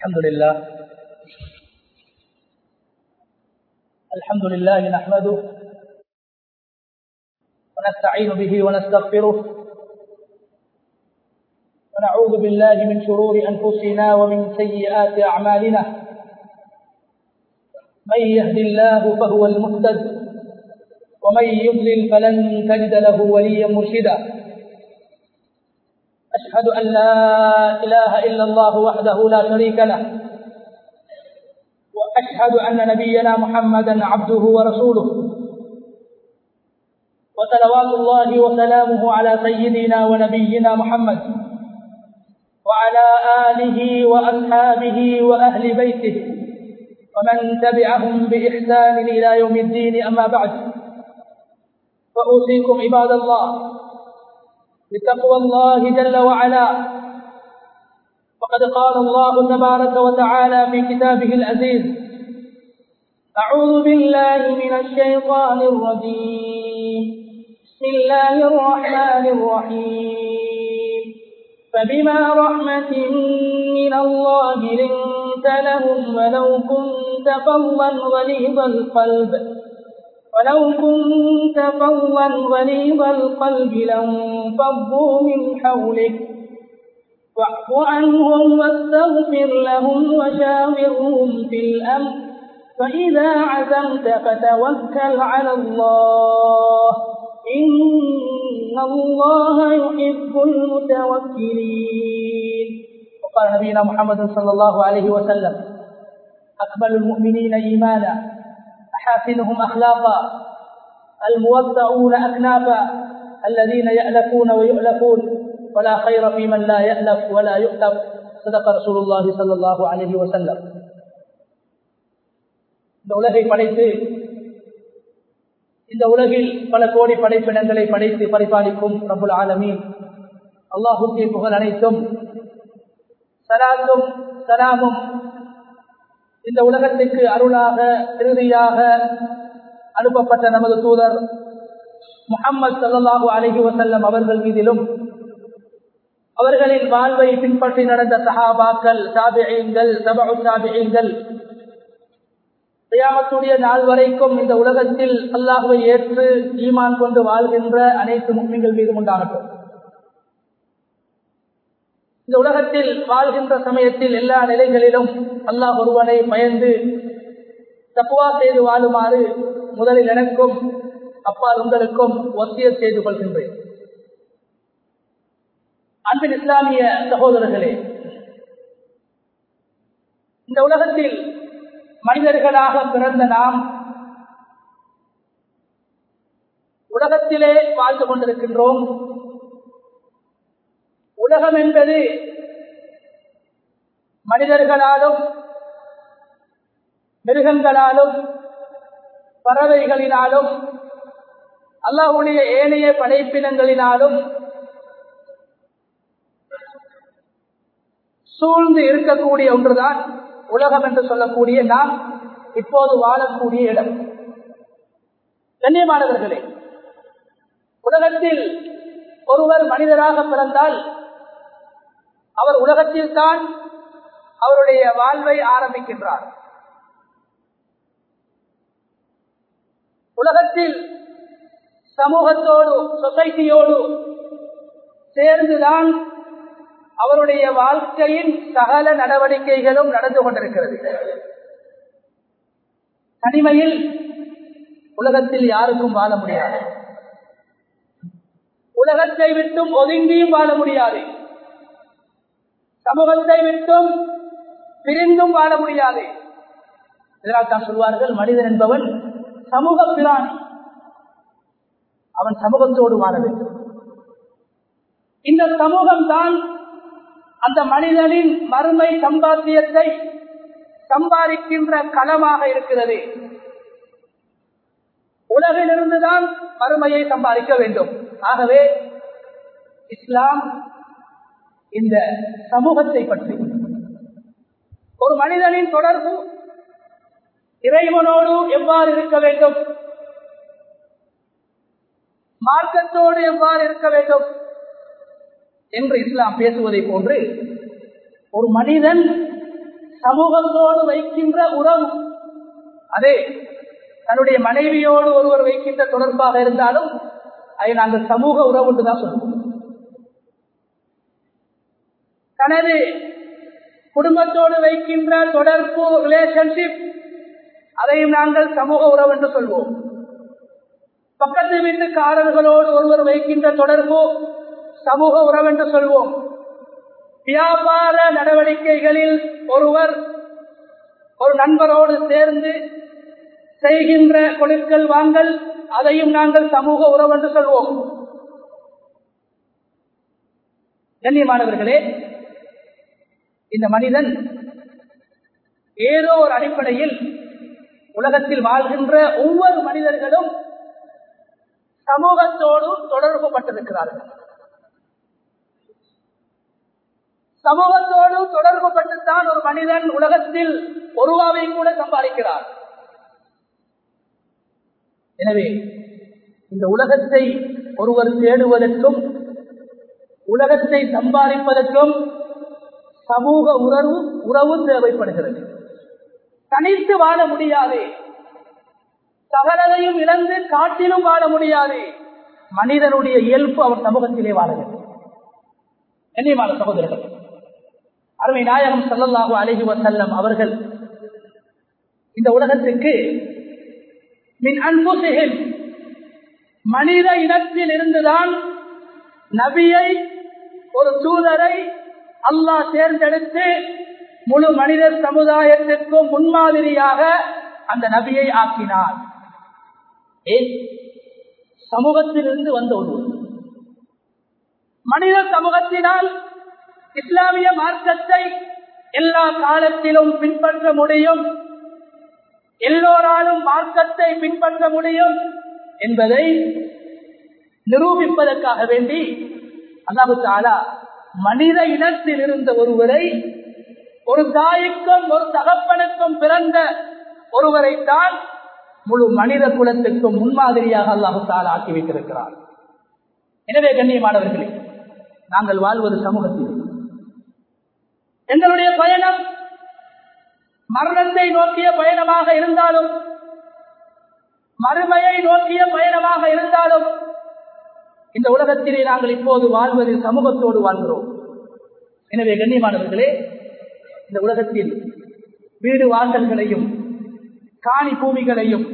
الحمد لله. الحمد لله نحمده ونستعين به ونستغفره ونعوذ بالله من شرور أنفسنا ومن سيئات أعمالنا. من يهد الله فهو المهتد ومن يضلل فلن تجد له وليا مرشدا. أشهد أن لا إله إلا الله وحده لا شريك له. وأشهد أن نبينا محمدا عبده ورسوله. وصلوات الله وسلامه على سيدنا ونبينا محمد. وعلى آله وأصحابه وأهل بيته. ومن تبعهم بإحسان إلى يوم الدين أما بعد. فأوصيكم عباد الله بتقوى الله جل وعلا. وقد قال الله تبارك وتعالى في كتابه العزيز أعوذ بالله من الشيطان الرجيم. بسم الله الرحمن الرحيم. فبما رحمة من الله لنت لهم ولو كنت فظا غليظ القلب. ولو كنت فظا غليظ القلب لانفضوا من حولك. واعف عنهم واستغفر لهم وشاورهم في الأمر. فإذا عزمت فتوكل على الله. إن الله يحب المتوكلين. وقال نبينا محمد صلى الله عليه وسلم أكمل المؤمنين إيمانا. أحاسنهم أخلاقا الموضعون أكنافا الذين يألفون ويؤلفون ولا خير في من لا يألف ولا يؤلف صدق رسول الله صلى الله عليه وسلم இந்த உலகை படைத்து இந்த உலகில் பல கோடி படைப்பினங்களை படைத்து பரிபாலிக்கும் ரபுல் ஆலமீன் அல்லாஹுக்கே புகழ் அனைத்தும் சலாத்தும் சலாமும் இந்த உலகத்துக்கு அருளாக இறுதியாக அனுப்பப்பட்ட நமது தூதர் முகம்மது சல்லாஹு அலஹி வசல்லம் அவர்கள் மீதிலும் அவர்களின் வாழ்வை பின்பற்றி நடந்த சஹாபாக்கள் சாபியங்கள் சபு சாபியங்கள் தியாமத்துடைய நாள் வரைக்கும் இந்த உலகத்தில் அல்லாஹுவை ஏற்று ஈமான் கொண்டு வாழ்கின்ற அனைத்து முக்மிகள் மீதும் உண்டாகட்டும். இந்த உலகத்தில் வாழ்கின்ற சமயத்தில் எல்லா நிலைகளிலும் அல்லாஹ் ஒருவனை பயந்து தப்புவா செய்து வாழுமாறு முதலில் எனக்கும் அப்பால் உங்களுக்கும் ஒத்திய செய்து கொள்கின்றேன். அன்பின் இஸ்லாமிய சகோதரர்களே இந்த உலகத்தில் மனிதர்களாக பிறந்த நாம் உலகத்திலே வாழ்ந்து கொண்டிருக்கின்றோம். உலகம் என்பது மனிதர்களாலும் மிருகங்களாலும் பறவைகளினாலும் அல்லாஹுடைய ஏனைய படைப்பினங்களினாலும் சூழ்ந்து இருக்கக்கூடிய ஒன்றுதான் உலகம் என்று சொல்லக்கூடிய நாம் இப்போது வாழக்கூடிய இடம். கண்ணியமானவர்களே உலகத்தில் ஒருவர் மனிதராக பிறந்தால் அவர் உலகத்தில் தான் அவருடைய வாழ்வை ஆரம்பிக்கின்றார். உலகத்தில் சமூகத்தோடு சொசைட்டியோடு சேர்ந்துதான் அவருடைய வாழ்க்கையின் சகல நடவடிக்கைகளும் நடந்து கொண்டிருக்கிறது. தனிமையில் உலகத்தில் யாருக்கும் வாழ முடியாது. உலகத்தை விட்டும் ஒதுங்கியும் வாழ முடியாது. சமூகத்தை விட்டும் பிரிந்தும் வாழ முடியாது. இதனால் தான் சொல்வார்கள் மனிதன் என்பவன் சமூக பிராணி. அவன் சமூகத்தோடு வாழ வேண்டும். இந்த சமூகம் தான் அந்த மனிதனின் மறுமை சம்பாத்தியத்தை சம்பாதிக்கின்ற களமாக இருக்கிறது. உலகிலிருந்துதான் மறுமையை சம்பாதிக்க வேண்டும். ஆகவே இஸ்லாம் இந்த சமூகத்தை பற்றி. ஒரு மனிதனின் தொடர்பு இறைவனோடு எவ்வாறு இருக்க வேண்டும்? மார்க்கத்தோடு எவ்வாறு இருக்க வேண்டும்? என்று இஸ்லாம் பேசுவதை போன்று ஒரு மனிதன் சமூகத்தோடு வைக்கின்ற உறவு அதே தன்னுடைய மனைவியோடு ஒருவர் வைக்கின்ற தொடர்பாக இருந்தாலும் அதை நாங்கள் சமூக உறவு என்று தான் சொல்லுவோம் தனது குடும்பத்தோடு வைக்கின்ற தொடர்பு ரிலேஷன்ஷிப் அதையும் நாங்கள் சமூக உறவு என்று சொல்வோம். பக்கத்து வீட்டுக்காரர்களோடு ஒருவர் வைக்கின்ற தொடர்பு சமூக உறவு என்று சொல்வோம். வியாபார நடவடிக்கைகளில் ஒருவர் ஒரு நண்பரோடு சேர்ந்து செய்கின்ற கொடுக்கல் வாங்கல் அதையும் நாங்கள் சமூக உறவு என்று சொல்வோம். கண்ணியமானவர்களே இந்த மனிதன் ஏதோ ஒரு அடிப்படையில் உலகத்தில் வாழ்கின்ற ஒவ்வொரு மனிதர்களும் சமூகத்தோடு தொடர்பு பட்டிருக்கிறார்கள் சமூகத்தோடு தொடர்பு பட்டுத்தான் ஒரு மனிதன் உலகத்தில் ஒருவாவை கூட சம்பாதிக்கிறார். எனவே இந்த உலகத்தை ஒருவர் தேடுவதற்கும் உலகத்தை சம்பாதிப்பதற்கும் சமூக உறவு உறவு தேவைப்படுகிறது. தனித்து வாழ முடியாது. சகலதையும் இழந்து காட்டிலும் வாழ முடியாது. மனிதனுடைய இயல்பு அவர் சமூகத்திலே வாழ்கிறது என்னை கண்ணியமான சகோதரர்கள் அருமை நாயகம் சல்லல்லாஹு அலஹி வசல்லம் அவர்கள் இந்த உலகத்துக்கு மின் அன்புசிகள் மனித இனத்தில் இருந்துதான் நபியை ஒரு தூதரை அல்லாஹ் தேர்ந்தெடுத்து முழு மனித சமுதாயத்திற்கும் முன்மாதிரியாக அந்த நபியை ஆக்கினார். சமூகத்திலிருந்து வந்த ஒரு மனித சமூகத்தினால் இஸ்லாமிய மார்க்கத்தை எல்லா காலத்திலும் பின்பற்ற முடியும் எல்லோராலும் மார்க்கத்தை பின்பற்ற முடியும் என்பதை நிரூபிப்பதற்காக வேண்டி அல்லாஹு தாலா மனித இனத்தில் இருந்த ஒருவரை ஒரு தாய்க்கும் ஒரு தகப்பனுக்கும் பிறந்த ஒருவரைத்தான் முழு மனித குலத்துக்கும் முன்மாதிரியாக அல்லாஹால் ஆக்கி வைத்திருக்கிறார். எனவே கண்ணியமானவர்களே நாங்கள் வாழ்வது சமூகத்தில். எங்களுடைய பயணம் மரணத்தை நோக்கிய பயணமாக இருந்தாலும் மறுமையை நோக்கிய பயணமாக இருந்தாலும் இந்த உலகத்திலே நாங்கள் இப்போது வாழ்வது சமூகத்தோடு வாழ்கிறோம். எனவே கண்ணியமானவர்களே இந்த உலகத்தில் வீடு வாசல்களையும் காணி பூமிகளையும்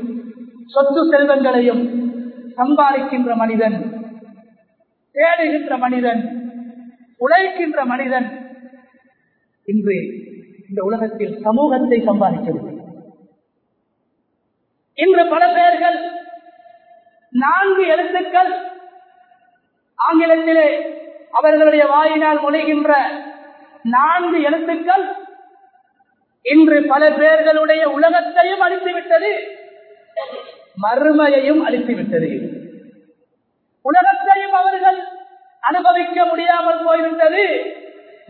சொத்து செல்வங்களையும் சம்பாதிக்கின்ற மனிதன் தேடுகின்ற மனிதன் உழைக்கின்ற மனிதன் இன்று இந்த உலகத்தில் சமூகத்தை சம்பாதிக்கவில்லை. இன்று பல பேர்கள் நான்கு எழுத்துக்கள் ஆங்கிலத்திலே அவர்களுடைய வாயினால் மொழிகின்ற நான்கு எழுத்துக்கள் இன்று பல பேர்களுடைய உலகத்தையும் அழித்துவிட்டது. மறுமையையும் அழித்துவிட்டது. உலகத்தையும் அவர்கள் அனுபவிக்க முடியாமல் போய்விட்டது.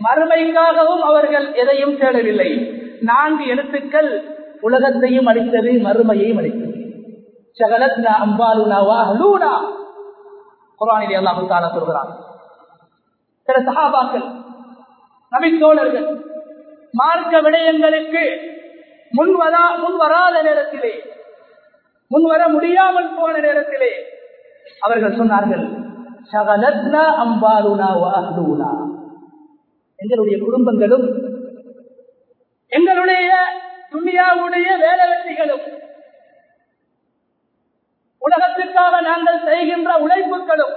மறுமைக்காகவும் அவர்கள் எதையும் தேடவில்லை. நான்கு எழுத்துக்கள் உலகத்தையும் அளித்தது மறுமையையும் அளித்தது சகலத்னா அம்பாலுனா வாஹலூனா. குரானில் அல்லாஹு தாலா சொல்கிறான். சில சகாபாக்கள் நபித்தோழர்கள் மார்க்க விடயங்களுக்கு முன்வரா முன்வராத நேரத்திலே முன்வர முடியாமல் போன நேரத்திலே அவர்கள் சொன்னார்கள் எங்களுடைய குடும்பங்களும் எங்களுடைய துணியாவுடைய வேலை வெற்றிகளும் உலகத்திற்காக நாங்கள் செய்கின்ற உழைப்புகளும்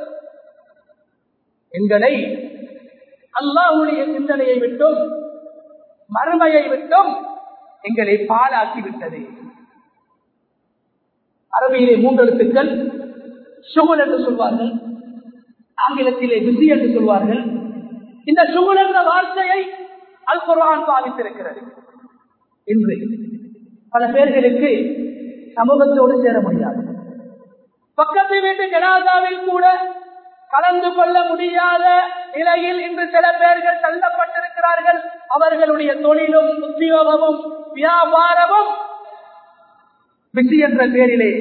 எங்களை அல்லாவுடைய சிந்தனையை விட்டும் மறுமையை விட்டும் எங்களை பாலாக்கிவிட்டது அரபியிலே மூன்றெழுத்துக்கள் சுகுல் என்று சொல்வார்கள் ஆங்கிலத்திலே பிசி என்று சொல்வார்கள். இந்த சுகுல் என்ற வார்த்தையை அல் குர்வான் பாவித்திருக்கிறது. இன்று பல பேர்களுக்கு சமூகத்தோடு சேர முடியாது. பக்கத்து வீட்டு ஜனாதாவில் கூட கலந்து கொள்ள முடியாத நிலையில் இன்று சில பேர்கள் தள்ளப்பட்டிருக்கிறார்கள். அவர்களுடைய தொழிலும் உத்தியோகமும் வியாபாரமும் பிசி என்ற பேரிலே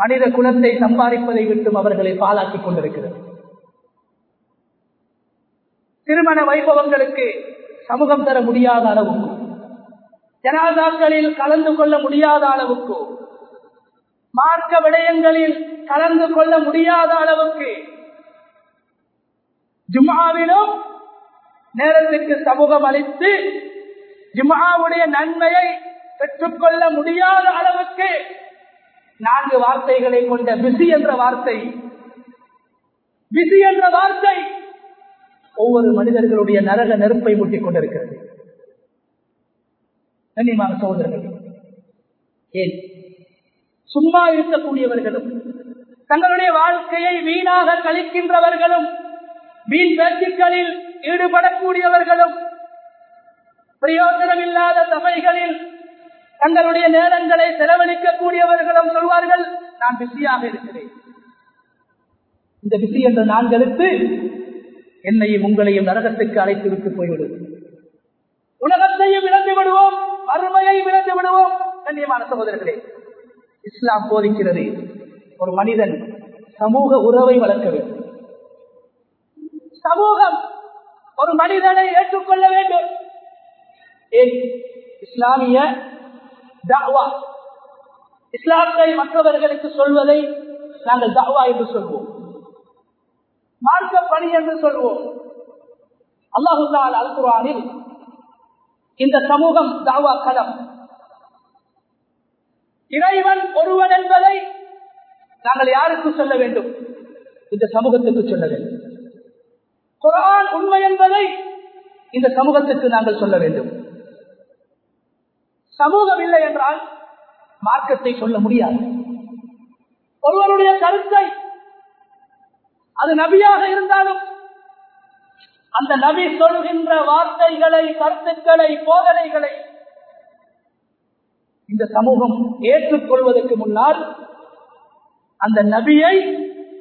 மனித குலத்தை சம்பாதிப்பதை விட்டும் அவர்களை பாலாக்கிக் கொண்டிருக்கிறது. திருமண வைபவங்களுக்கு சமூகம் தர முடியாத அளவுக்கு ஜனாதாக்களில் கலந்து கொள்ள முடியாத அளவுக்கு மார்க்க விடயங்களில் கலந்து கொள்ள முடியாத அளவுக்கு ஜும்மாவிலும் நேரத்துக்கு சமூகம் அளித்து ஜும்மாவுடைய நன்மையை பெற்றுக்கொள்ள முடியாத அளவுக்கு நான்கு வார்த்தைகளை கொண்ட பிசி என்ற வார்த்தை. பிசி என்ற வார்த்தை ஒவ்வொரு மனிதர்களுடைய நரக நெருப்பை மூட்டிக் கொண்டிருக்கிறது. கண்ணியமான சகோதரர்கள் ஏன் சும்மா இருக்கக்கூடியவர்களும் தங்களுடைய வாழ்க்கையை வீணாக கழிக்கின்றவர்களும் வீண் பேச்சுக்களில் ஈடுபடக்கூடியவர்களும் பிரயோஜனமில்லாத சபைகளில் தங்களுடைய நேரங்களை செலவழிக்கக்கூடியவர்களும் சொல்வார்கள் நான் பிஸியாக இருக்கிறேன். இந்த பிஸி என்ற நான்கெழுத்து என்னையும் உங்களையும் நரகத்துக்கு அழைத்து விட்டு போய்விடும் உலகத்தையும் இழந்து விடுவோம் அருமையை இழந்து விடுவோம் கண்ணியமான சகோதரர்களே. இஸ்லாம் போதிக்கிறது. ஒரு மனிதன் சமூக உறவை வளர்க்க வேண்டும். சமூகம் ஒரு மனிதனை ஏற்றுக்கொள்ள வேண்டும். ஏன்? இஸ்லாமிய தாவா இஸ்லாத்தை மற்றவர்களுக்கு சொல்வதை நாங்கள் தாவா என்று சொல்வோம். மார்க்க பணி என்று சொல்வோம். அல்லாஹு அல் குரானில் இந்த சமூகம் தாவா களம் இறைவன் ஒருவன் என்பதை நாங்கள் யாருக்கு சொல்ல வேண்டும்? இந்த சமூகத்துக்கு சொல்ல வேண்டும். குரான் உண்மை என்பதை இந்த சமூகத்துக்கு நாங்கள் சொல்ல வேண்டும். சமூகம் இல்லை என்றால் மார்க்கத்தை சொல்ல முடியாது. ஒருவருடைய கருத்தை அது நபியாக இருந்தாலும் அந்த நபி சொல்கின்ற வார்த்தைகளை கருத்துக்களை போதனைகளை இந்த சமூகம் ஏற்றுக்கொள்வதற்கு முன்னால் அந்த நபியை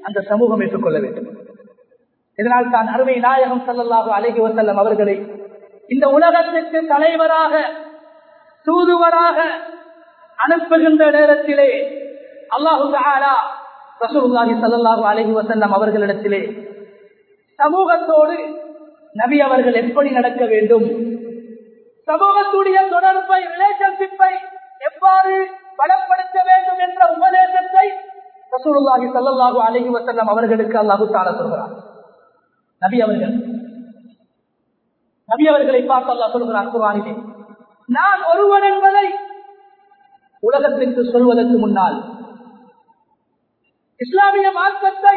அந்த சமூகம் ஏற்றுக்கொள்ள வேண்டும். இதனால் தான் அருமை நாயகம் சல்லல்லாஹு அழகி வசல்லம் அவர்களை இந்த உலகத்திற்கு தலைவராக தூதுவராக அனுப்புகின்ற நேரத்திலே அல்லாஹு ரசூலுல்லாஹி சல்லாஹு அலைஹி வசல்லம் அவர்களிடத்திலே சமூகத்தோடு நபி அவர்கள் எப்படி நடக்க வேண்டும்? சமூகத்துடைய தொடர்பை ரிலேஷன்ஷிப்பை எவ்வாறு பலப்படுத்த வேண்டும் என்ற உபதேசத்தை ரசூலுல்லாஹி சல்லாஹு அலைஹி வசல்லம் அவர்களுக்கு அல்லாஹு தாழ சொல்கிறார் நபி அவர்கள். நபி அவர்களை பார்த்து அல்லாஹ் சொல்கிறார் குரானிலே நான் ஒருவன் என்பதை உலகத்திற்கு சொல்வதற்கு முன்னால் இஸ்லாமிய மார்க்கத்தை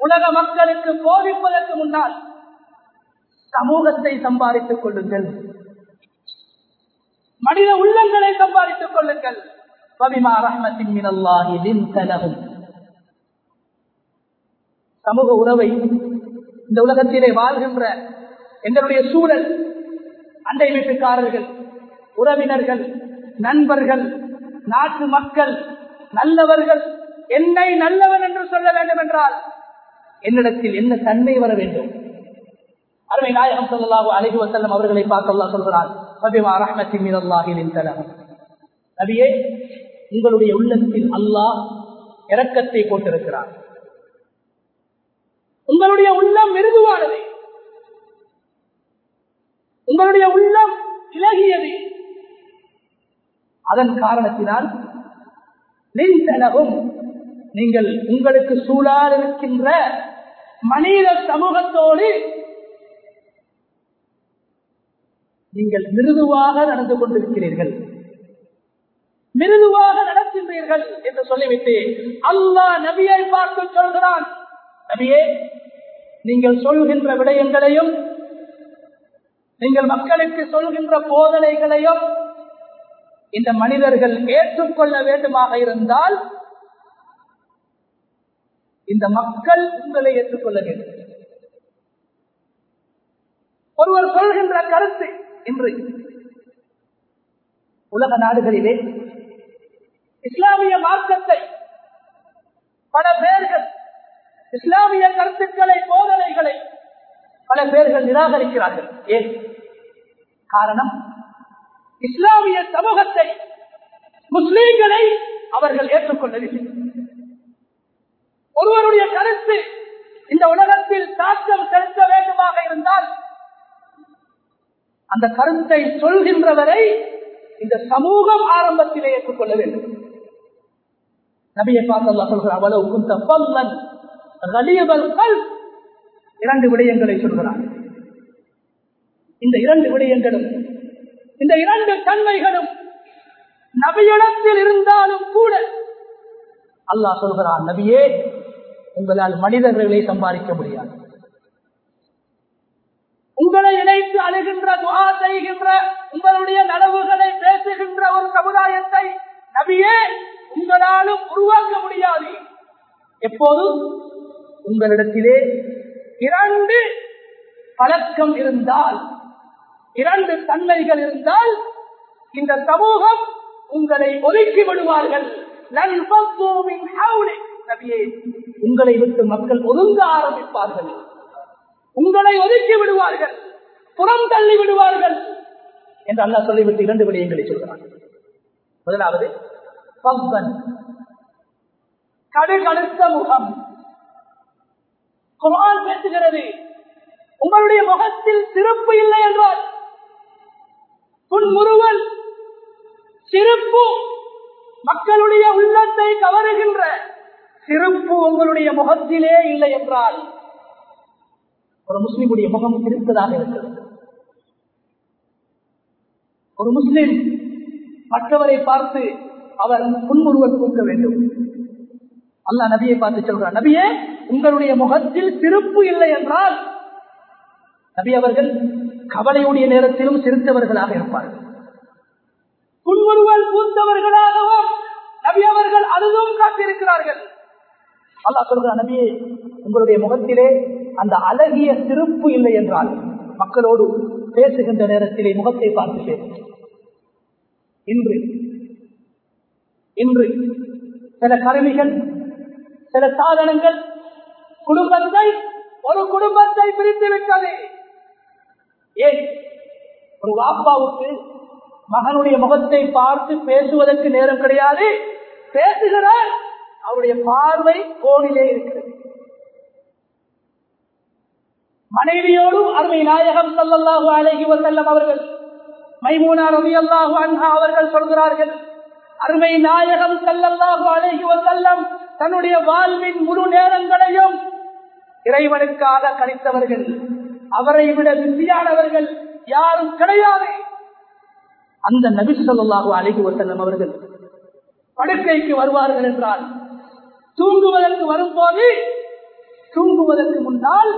உலக மக்களுக்கு போதிப்பதற்கு முன்னால் சமூகத்தை சம்பாதித்துக் கொள்ளுங்கள். மனித உள்ளங்களை சம்பாதித்துக் கொள்ளுங்கள். பபிமா ரஹ்மத்தின் சமூக உறவை இந்த உலகத்திலே வாழ்கின்ற எங்களுடைய சூழல் அண்டை வீட்டுக்காரர்கள் உறவினர்கள் நண்பர்கள் நாட்டு மக்கள் நல்லவர்கள் என்னை நல்லவன் என்று சொல்ல வேண்டும் என்றால் என்னிடத்தில் என்ன தன்மை வர வேண்டும்? அருமை நாயகம் சொல்லலாக அழகி வசல்லம் அவர்களை பார்க்கலாம் சொல்கிறார் நபியே உங்களுடைய உள்ளத்தில் அல்லாஹ் இரக்கத்தை போட்டிருக்கிறார் உங்களுடைய உள்ளம் மிருதுவானது. உங்களுடைய உள்ளம் இலகியது. அதன் காரணத்தினால் நீங்கள் உங்களுக்கு சூழால் இருக்கின்ற மனித சமூகத்தோடு நீங்கள் மிருதுவாக நடந்து கொண்டிருக்கிறீர்கள். மிருதுவாக நடக்கின்றீர்கள் என்று சொல்லிவிட்டு அல்லாஹ் நபியை பார்த்து சொல்கிறான். நபியே நீங்கள் சொல்கின்ற விடயங்களையும் நீங்கள் மக்களுக்கு சொல்கின்ற போதனைகளையும் இந்த மனிதர்கள் ஏற்றுக்கொள்ள வேண்டுமாக இருந்தால் இந்த மக்கள் உங்களை ஏற்றுக்கொள்ள வேண்டும். ஒருவர் சொல்கின்ற கருத்து இன்று உலக நாடுகளிலே இஸ்லாமிய மார்க்கத்தை பல பேர்கள் இஸ்லாமிய கருத்துக்களை போதனைகளை பல பேர்கள் நிராகரிக்கிறார்கள். ஏன்? காரணம் இஸ்லாமிய சமூகத்தை முஸ்லீம்களை அவர்கள் ஏற்றுக்கொள்ளவில்லை. ஒருவருடைய கருத்து இந்த உலகத்தில் தாக்கம் செலுத்த வேண்டுமாக இருந்தால் அந்த கருத்தை சொல்கின்றவரை இந்த சமூகம் ஆரம்பத்திலே ஏற்றுக்கொள்ள வேண்டும். நபியை பார்த்தல்லா சொல்கிறார் அவ்வளவு குந்த பல்லன் இரண்டு விடயங்களை சொல்கிறார் இந்த இரண்டு விடயங்களும் இந்த இரண்டு தன்மைகளும் நபியிடத்தில் இருந்தாலும் கூட அல்லாஹ் சொல்கிறான் நபியே உங்களால் மனிதர்களை சம்பாதிக்க முடியாது. உங்களை இணைத்து அழுகின்ற துவா செய்கின்ற உங்களுடைய நனவுகளை பேசுகின்ற ஒரு சமுதாயத்தை நபியே உங்களாலும் உருவாக்க முடியாது. எப்போதும் உங்களிடத்திலே இரண்டு பழக்கம் இருந்தால் இரண்டு தன்மைகள் இருந்தால் இந்த சமூகம் உங்களை ஒதுக்கி விடுவார்கள். நபியே உங்களை விட்டு மக்கள் ஒதுங்க ஆரம்பிப்பார்கள். உங்களை ஒதுக்கி விடுவார்கள். புறம் தள்ளி விடுவார்கள் என்று அல்லா சொல்லிவிட்டு இரண்டு விடயங்களை சொல்கிறார் முதலாவது பப்பன் கடுகடுத்த முகம். குரான் பேசுகிறது. உங்களுடைய முகத்தில் சிறப்பு இல்லை என்றால் புன்முறுவல் சிறப்பு மக்களுடைய உள்ளத்தை கவருகின்ற சிறப்பு உங்களுடைய முகத்திலே இல்லை என்றால் ஒரு முஸ்லிமுடைய முகம் இருப்பதாக இருக்கிறது. ஒரு முஸ்லிம் மற்றவரை பார்த்து அவர் புன்முறுவல் பூக்க வேண்டும். அல்லா நபியை பார்த்து சொல்றார் நபியே உங்களுடைய முகத்தில் திருப்பு இல்லை என்றால் நபி அவர்கள் கவலையுடைய நேரத்திலும் சிரித்தவர்களாக இருப்பார்கள். புன்முறுவல் பூத்தவர்களாகவும் நபி அவர்கள் அதுவும் காத்திருக்கிறார்கள். அல்லாஹ் சொல்கிறார் நபியே உங்களுடைய முகத்திலே அந்த அழகிய திருப்பு இல்லை என்றால் மக்களோடு பேசுகின்ற நேரத்திலே முகத்தை பார்த்து இன்று இன்று சில கருவிகள் சில சாதனங்கள் குடும்பத்தை ஒரு குடும்பத்தை பிரித்து விட்டது ஏன்? ஒரு வாப்பாவுக்கு மகனுடைய முகத்தை பார்த்து பேசுவதற்கு நேரம் கிடையாது. பேசுகிறார். அவருடைய பார்வை போனிலே இருக்கிறது. மனைவியோடும் அருமை நாயகம் சல்லல்லாஹு அலைஹி வசல்லம் அவர்கள் மைமூனா ரவி அல்லாஹு அன்ஹா அவர்கள் சொல்கிறார்கள் அருமை நாயகம் சல்லல்லாஹு அலைஹி வசல்லம் தன்னுடைய வாழ்வின் முழு நேரங்களையும் இறைவனுக்காக கணித்தவர்கள் அவரை விட பிஸியானவர்கள் யாரும் கிடையாது. அந்த நபி சொல்லாஹு அழகி வசல்லம் அவர்கள் படுக்கைக்கு வருவார்கள் என்றால் தூங்குவதற்கு வரும்போது தூங்குவதற்கு முன்னால்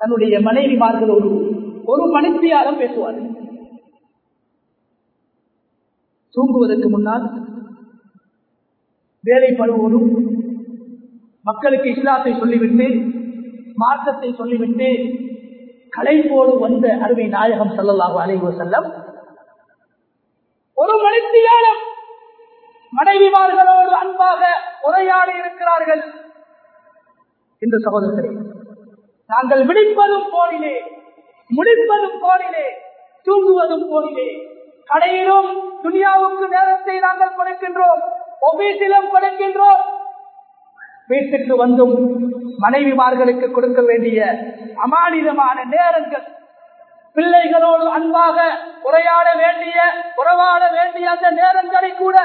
தன்னுடைய மனைவிமார்களோடு ஒரு மணித்தியாலம் பேசுவார்கள். தூங்குவதற்கு முன்னால் வேலைப்படுவோரும் மக்களுக்கு இஸ்லாத்தை சொல்லிவிட்டு மார்க்கத்தை சொல்லிவிட்டு கலைப்போடு வந்த அருமை நாயகம் சல்லல்லாஹு அலைஹி செல்லம் ஒரு மணித்தியாலம் மனைவிமார்களோடு அன்பாக உரையாடி இருக்கிறார்கள். இந்த சகோதரர்களே நாங்கள் விடிப்பதும் போனிலே முடிப்பதும் போனிலே தூங்குவதும் போனிலே. கடையிலும் துனியாவுக்கு நேரத்தை நாங்கள் கொடுக்கின்றோம் ஒபீசிலும் கொடுக்கின்றோம். வீட்டுக்கு வந்தும் மனைவிமார்களுக்கு கொடுக்க வேண்டிய அமானிதமான நேரங்கள் பிள்ளைகளோடு அன்பாக உரையாட வேண்டிய உறவாட வேண்டிய அந்த நேரங்களை கூட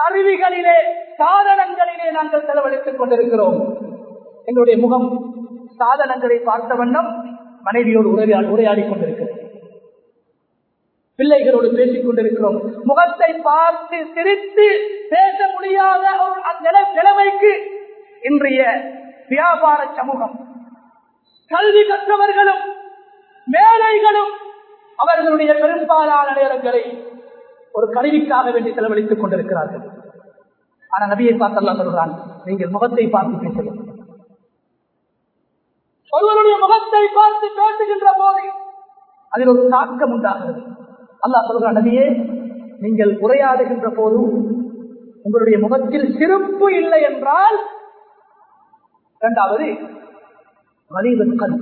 கருவிகளிலே சாதனங்களிலே நாங்கள் செலவழித்துக் கொண்டிருக்கிறோம். எங்களுடைய முகம் சாதனங்களை பார்த்த வண்ணம் மனைவியோடு உரையாடி உரையாடி கொண்டிருக்கிறோம் பிள்ளைகளோடு பேசிக் கொண்டிருக்கிறோம் முகத்தை பார்த்து சிரித்து பேச முடியாத நிலைமைக்கு இன்றைய வியாபார சமூகம். கல்வி கற்றவர்களும் மேலைகளும் அவர்களுடைய பெரும்பாலான நேரங்களை ஒரு கருவிக்காக வேண்டி செலவழித்துக் கொண்டிருக்கிறார்கள். ஆனா நபியை பார்த்தல்லா சொல்கிறான் நீங்கள் முகத்தை பார்த்து பேசலாம் ஒருவருடைய முகத்தை பார்த்து பேசுகின்ற போது அதில் ஒரு தாக்கம் உண்டாகிறது. அல்லாஹ் சொல்கிற நபியே நீங்கள் உரையாடுகின்ற போது உங்களுடைய முகத்தில் சிறப்பு இல்லை என்றால் இரண்டாவது வலிவன் கண்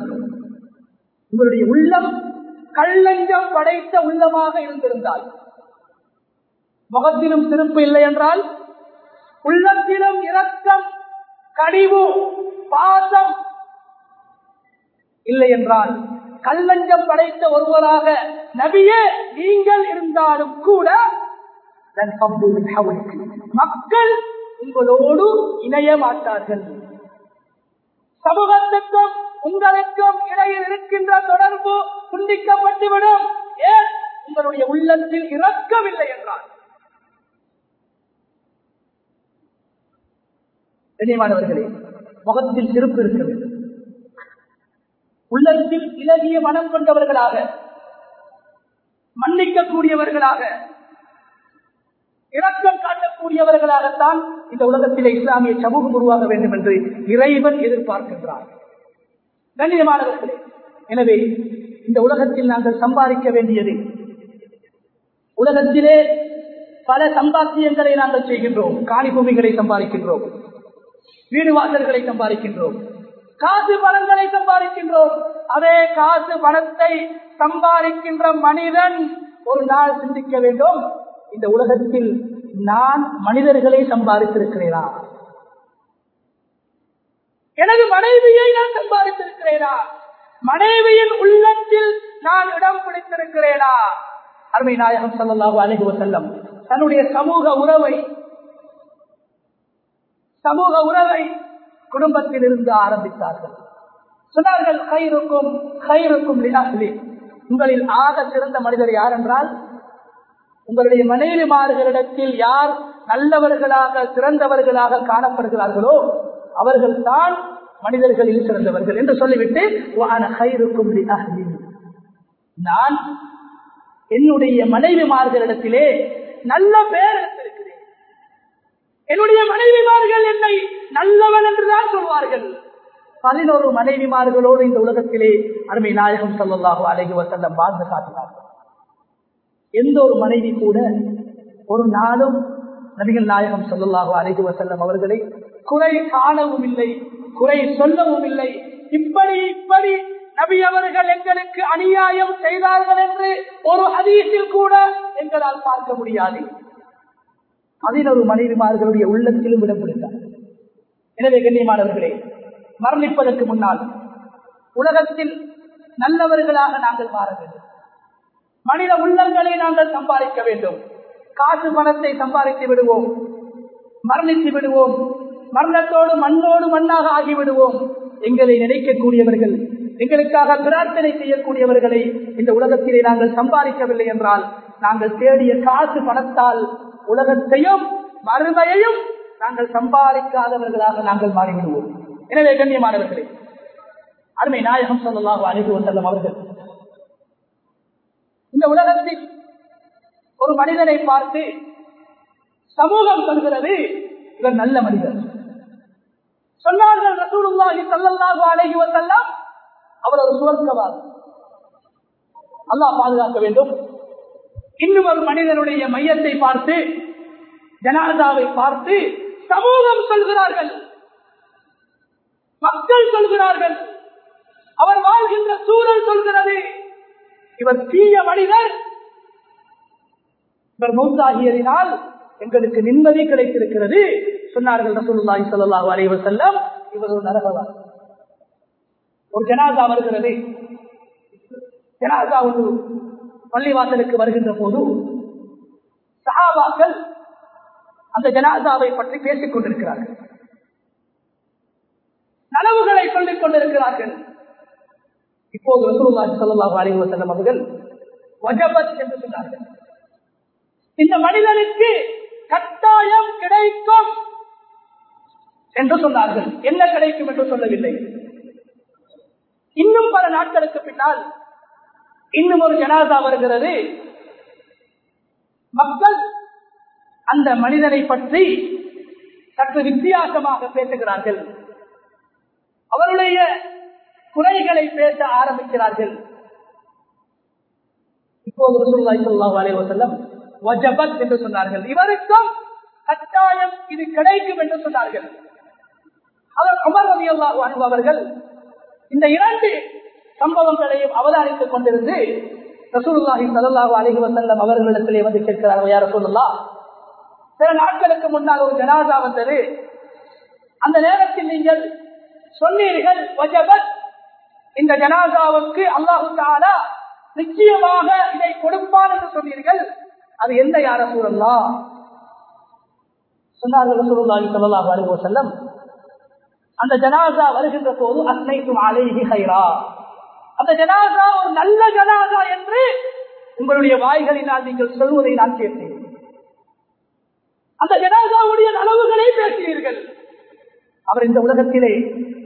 உங்களுடைய உள்ளம் கல்லஞ்சம் படைத்த உள்ளமாக இருந்திருந்தால் முகத்திலும் சிறப்பு இல்லை என்றால் உள்ளத்திலும் இரக்கம் கடிவு பாசம் இல்லை என்றால் கல்லஞ்சம் படைத்த ஒருவராக நபியே நீங்கள் இருந்தாலும் கூட மக்கள் உங்களோடு இணைய மாட்டார்கள். சமூகத்துக்கும் உங்களுக்கும் இடையில் இருக்கின்ற தொடர்பு துண்டிக்கப்பட்டுவிடும். ஏன்? உங்களுடைய உள்ளத்தில் இறக்கவில்லை என்றார் கண்ணியமானவர்களே முகத்தில் சிறப்பு இருக்க வேண்டும் உள்ளத்தில் இலகிய மனம் கொண்டவர்களாக மன்னிக்கக்கூடியவர்களாக இரக்கம் காட்டக்கூடியவர்களாகத்தான் இந்த உலகத்திலே இஸ்லாமிய சமூகம் உருவாக வேண்டும் என்று இறைவன் எதிர்பார்க்கின்றார். கண்ணியமானவர்களே எனவே இந்த உலகத்தில் நாங்கள் சம்பாதிக்க வேண்டியது உலகத்திலே பல சம்பாத்தியங்களை நாங்கள் செய்கின்றோம். காணி பூமிகளை சம்பாதிக்கின்றோம். வீடு வாசல்களை சம்பாதிக்கின்றோம். காசு பணங்களை சம்பாதிக்கின்றோம். அதே காசு பணத்தை சம்பாதிக்கின்ற மனிதன் ஒரு நாள் சிந்திக்க வேண்டும். இந்த உலகத்தில் நான் மனிதர்களை சம்பாதித்திருக்கிறேனா? எனது மனைவியை நான் சம்பாதித்திருக்கிறேனா? மனைவியின் உள்ளத்தில் நான் இடம் பிடித்திருக்கிறேனா? அருமை நாயகம் சல்லாஹு அலஹி செல்லம் தன்னுடைய சமூக உறவை சமூக உறவை குடும்பத்தில் இருந்து ஆரம்பித்தார்கள். சொன்னார்கள் கயிறுக்கும் கயிறுக்கும் உங்களில் ஆக சிறந்த மனிதர் யார் என்றால் உங்களுடைய மனைவிமார்களிடத்தில் யார் நல்லவர்களாக சிறந்தவர்களாக காணப்படுகிறார்களோ அவர்கள் தான் மனிதர்களில் சிறந்தவர்கள் என்று சொல்லிவிட்டு நான் என்னுடைய மனைவிமார்களிடத்திலே நல்ல பேர் என்னுடைய மனைவிமார்கள் என்னை நல்லவன் என்றுதான் சொல்வார்கள். பதினோரு மனைவிமார்களோடு இந்த உலகத்திலே அருமை நாயகம் சொல்லலாக அழகி வசல்லம் வாழ்ந்து காட்டினார்கள். எந்த ஒரு மனைவி கூட ஒரு நாளும் நபிகள் நாயகம் சொல்லலாகோ அழகி வசல்லம் அவர்களை குறை காணவும் இல்லை குறை சொல்லவும் இல்லை. இப்படி இப்படி நபி அவர்கள் எங்களுக்கு அநியாயம் செய்தார்கள் என்று ஒரு அதீசில் கூட எங்களால் பார்க்க முடியாது. அதில் ஒரு மனைவிமார்களுடைய உள்ளத்திலும் இடம் பிடித்தார் எனவே கண்ணியமானவர்களே மரணிப்பதற்கு முன்னால் உலகத்தில் நல்லவர்களாக நாங்கள் மாற வேண்டும். மனித உள்ளங்களை நாங்கள் சம்பாதிக்க வேண்டும். காசு பணத்தை சம்பாதித்து விடுவோம். மரணித்து விடுவோம். மரணத்தோடு மண்ணோடு மண்ணாக ஆகிவிடுவோம் எங்களை நினைக்கக்கூடியவர்கள் எங்களுக்காக பிரார்த்தனை செய்யக்கூடியவர்களை இந்த உலகத்திலே நாங்கள் சம்பாதிக்கவில்லை என்றால் நாங்கள் தேடிய காசு பணத்தால் உலகத்தையும் மறுமையையும் நாங்கள் சம்பாதிக்காதவர்களாக நாங்கள் மாறிவிடுவோம். எனவே கண்ணியமானவர்களே அருமை நாயகம் சொல்லலாக அழைத்து வந்தல்லம் அவர்கள் இந்த உலகத்தில் ஒரு மனிதனை பார்த்து சமூகம் சொல்கிறது இவர் நல்ல மனிதர். சொன்னார்கள் ரசூலுல்லாஹி ஸல்லல்லாஹு அலைஹி வஸல்லம் அவர் ஒரு சுவர்க்கவாதி. அல்லாஹ் பாதுகாக்க வேண்டும். இன்னும் ஒரு மனிதனுடைய மையத்தை பார்த்து ஜனார்தாவை பார்த்து சமூகம் சொல்கிறார்கள். மக்கள் சொல்கிறார்கள். அவர் வாழ்கின்ற சூழல் சொல்கிறது. இவர் தீய மனிதர். இவர் மௌத்தாகியதினால் எங்களுக்கு நிம்மதி கிடைத்திருக்கிறது சொன்னார்கள் ரசூலுல்லாஹி ஸல்லல்லாஹு அலைஹி வஸல்லம். இவர் ஒரு நரகவாதி. ஒரு ஜனாதா வருகிறது. ஜனாதா ஒரு பள்ளிவாசலுக்கு வருகின்ற போது சஹாபாக்கள் அந்த ஜனாதாவை பற்றி பேசிக் கொண்டிருக்கிறார்கள். நனவுகளை சொல்லிக் கொண்டிருக்கிறார்கள். இப்போது ரசூலுல்லாஹி ஸல்லல்லாஹு அலைஹி வஸல்லம் அவர்கள் வஜபத் என்று சொன்னார்கள். இந்த மனிதனுக்கு கட்டாயம் கிடைக்கும் என்று சொன்னார்கள். என்ன கிடைக்கும் என்று சொல்லவில்லை. இன்னும் பல நாட்களுக்கு பின்னால் இன்னும் ஒரு ஜனாதா வருகிறது. மக்கள் அந்த மனிதனை பற்றி சற்று வித்தியாசமாக பேசுகிறார்கள். அவருடைய குறைகளை பேச ஆரம்பிக்கிறார்கள். இப்போது வஜபத் என்று சொன்னார்கள். இவருக்கும் கட்டாயம் இது கிடைக்கும் என்று சொன்னார்கள். அவர் அமர் ரலியல்லாஹு அவர்கள் இந்த இரண்டு சம்பவங்களையும் அவதானித்துக் கொண்டிருந்து ரசூலுல்லாஹி சல்லாஹூ அலஹி வசல்லம் அவர்களிடத்திலே வந்து கேட்கிறார்கள் யார் ரசூலுல்லாஹ் சில நாட்களுக்கு முன்னால் ஒரு ஜனாதா வந்தது. அந்த நேரத்தில் நீங்கள் சொன்னீர்கள் இந்த ஜனாதாவுக்கு அல்லாஹு தாலா நிச்சயமாக இதை கொடுப்பான் என்று சொன்னீர்கள். அது எந்த யார சூழல்லா சொன்னார்கள் ரசூலுல்லாஹி ஸல்லல்லாஹு அலைஹி செல்லம் அந்த ஜனாசா வருகின்ற போது அஸ்னைக்கும் அலைஹி ஹைரா அந்த ஜனாதா ஒரு நல்ல ஜனாதா என்று உங்களுடைய வாய்களினால் நீங்கள் சொல்வதை நான் கேட்டேன். அந்த ஜனாதாவுடைய நலவுகளை பேசினீர்கள் அவர் இந்த உலகத்திலே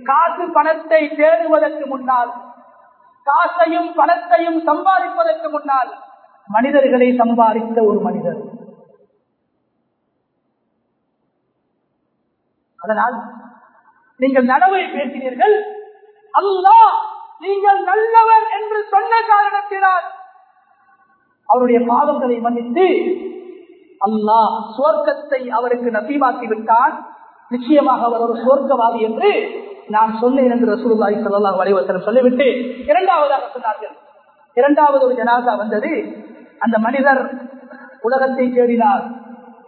காசு பணத்தை தேடுவதற்கு முன்னால் காசையும் பணத்தையும் சம்பாதிப்பதற்கு முன்னால் மனிதர்களை சம்பாதித்த ஒரு மனிதர். அதனால் நீங்கள் நனவை பேசினீர்கள் அல்லாஹ் நீங்கள் நல்லவர் என்று சொன்ன காரணத்தினால் அவருடைய பாவங்களை மன்னித்து அல்லாஹ் சுவர்க்கத்தை அவருக்கு நசீமாக்கி விட்டான். நிச்சயமாக அவர் ஒரு சுவர்க்கவாதி என்று நான் சொன்னேன் என்று ரசூலுல்லாஹி ஸல்லல்லாஹு அலைஹி வஸல்லம் சொல்லிவிட்டு இரண்டாவதாக சொன்னார்கள். இரண்டாவது ஒரு ஜனாசா வந்தது. அந்த மனிதர் உலகத்தை தேடினார்.